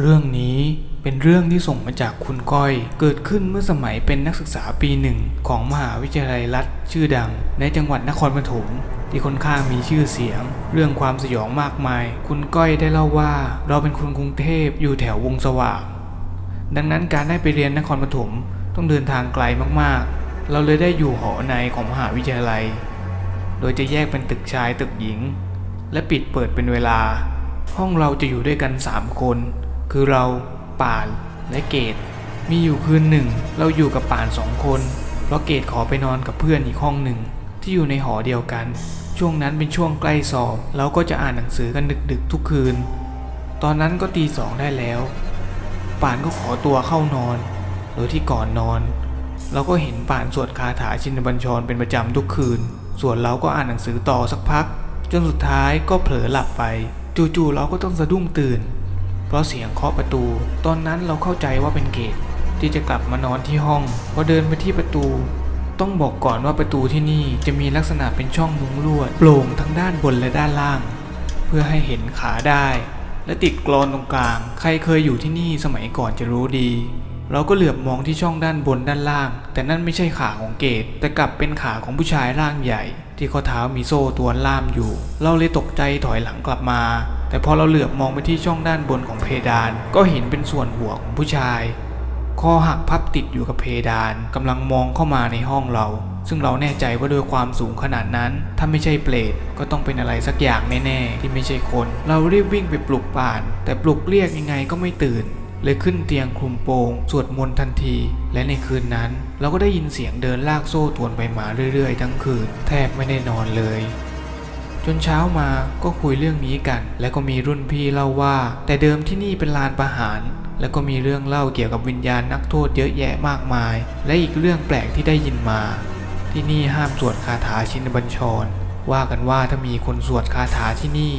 เรื่องนี้เป็นเรื่องที่ส่งมาจากคุณก้อย เกิดขึ้นเมื่อสมัยเป็นนักศึกษาปีหนึ่งของมหาวิทยาลัยรัฐชื่อดัง ในจังหวัดนครปฐมที่ค่อนข้างมีชื่อเสียง เรื่องความสยองมากมาย คุณก้อยได้เล่าว่า เราเป็นคนกรุงเทพอยู่แถววงสว่างดังนั้นการได้ไปเรียนนครปฐมต้องเดินทางไกลมากๆ เราเลยได้อยู่หอในของมหาวิทยาลัย โดยจะแยกเป็นตึกชายตึกหญิง และปิดเปิดเป็นเวลา ห้องเราจะอยู่ด้วยกัน 3 คน คือเราป่านและเกดมีอยู่คืนหนึ่ง เราอยู่กับป่านสองคน เพราะเกดขอไปนอนกับเพื่อนอีกห้องหนึ่ง ที่อยู่ในหอเดียวกัน ช่วงนั้นเป็นช่วงใกล้สอบ เราก็จะอ่านหนังสือกันดึกๆทุกคืน ตอนนั้นก็ตีสองได้แล้ว ป่านก็ขอตัวเข้านอน โดยที่ก่อนนอน เราก็เห็นป่านสวดคาถาชินบัญชรเป็นประจำทุกคืน ส่วนเราก็อ่านหนังสือต่อสักพัก จนสุดท้ายก็เผลอหลับไป จู่ๆเราก็ต้องสะดุ้งตื่น เพราะเสียงเคาะประตู ตอนนั้นเราเข้าใจว่าเป็นเกตที่จะกลับมานอนที่ห้องพอเดินไปที่ประตู ต้องบอกก่อนว่าประตูที่นี่จะมีลักษณะเป็นช่องมุงลวดโปร่งทั้งด้านบนและด้านล่าง เพื่อให้เห็นขาได้ และติดกรอนตรงกลาง ใครเคยอยู่ที่นี่สมัยก่อนจะรู้ดี เราก็เหลือบมองที่ช่องด้านบนด้านล่าง แต่นั่นไม่ใช่ขาของเกตแต่กลับเป็นขาของผู้ชายร่างใหญ่ ที่ข้อเท้ามีโซ่ตัวล่ามอยู่ เราเลยตกใจถอยหลังกลับมา แต่พอเราเหลือบมองไปที่ช่องด้านบนของเพดาน ก็เห็นเป็นส่วนหัวของผู้ชาย คอหักพับติดอยู่กับเพดานกำลังมองเข้ามาในห้องเรา ซึ่งเราแน่ใจว่าด้วยความสูงขนาดนั้น ถ้าไม่ใช่เปรตก็ต้องเป็นอะไรสักอย่างแน่ๆที่ไม่ใช่คน เรารีบวิ่งไปปลุกป่าน แต่ปลุกเรียกยังไงก็ไม่ตื่นเลยขึ้นเตียงคลุมโปง สวดมนต์ทันที และในคืนนั้น เราก็ได้ยินเสียงเดินลากโซ่ตวนไปมาเรื่อยๆ ทั้งคืน แทบไม่ได้นอนเลย จนเช้ามาก็คุยเรื่องนี้กัน และก็มีรุ่นพี่เล่าว่า แต่เดิมที่นี่เป็นลานประหาร และก็มีเรื่องเล่าเกี่ยวกับวิญญาณนักโทษเยอะแยะมากมาย และอีกเรื่องแปลกที่ได้ยินมา ที่นี่ห้ามสวดคาถาชินบัญชร ว่ากันว่าถ้ามีคนสวดคาถาที่นี่